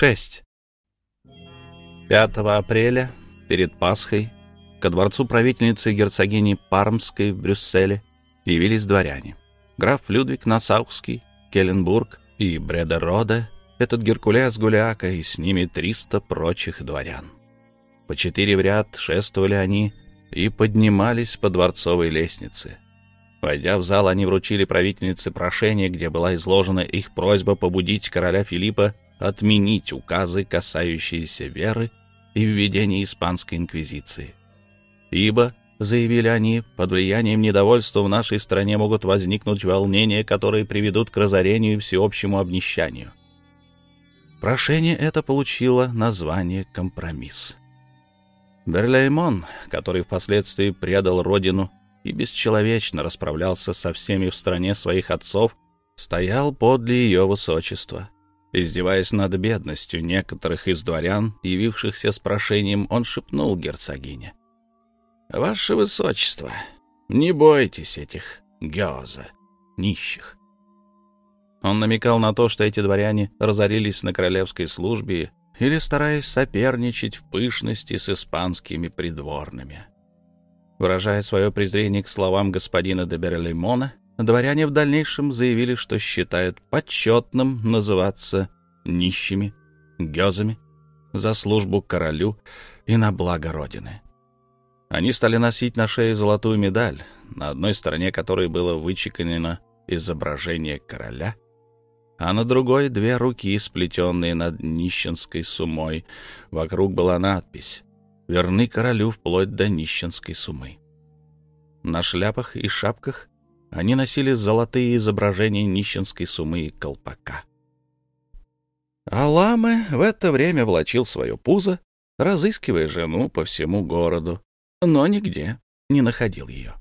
36. 5 апреля, перед Пасхой, ко дворцу правительницы герцогини Пармской в Брюсселе явились дворяне. Граф Людвиг Насаухский, Келленбург и Бредероде, этот Геркулес Гуляка и с ними 300 прочих дворян. По четыре в ряд шествовали они и поднимались по дворцовой лестнице. Войдя в зал, они вручили правительнице прошение, где была изложена их просьба побудить короля Филиппа отменить указы, касающиеся веры и введения испанской инквизиции. Ибо, заявили они, под влиянием недовольства в нашей стране могут возникнуть волнения, которые приведут к разорению и всеобщему обнищанию. Прошение это получило название «Компромисс». Берлеймон, который впоследствии предал родину и бесчеловечно расправлялся со всеми в стране своих отцов, стоял подле ее высочества. Издеваясь над бедностью некоторых из дворян, явившихся с прошением, он шепнул герцогине. «Ваше высочество, не бойтесь этих гёза, нищих». Он намекал на то, что эти дворяне разорились на королевской службе или стараясь соперничать в пышности с испанскими придворными. Выражая свое презрение к словам господина де Берлеймона, дворяне в дальнейшем заявили, что считают почетным называться нищими, гёзами, за службу королю и на благо Родины. Они стали носить на шее золотую медаль, на одной стороне которой было вычеканено изображение короля, а на другой — две руки, сплетенные над нищенской сумой. Вокруг была надпись «Верны королю вплоть до нищенской сумы». На шляпах и шапках они носили золотые изображения нищенской сумы и колпака. Аламе в это время влачил свое пузо, разыскивая жену по всему городу, но нигде не находил ее.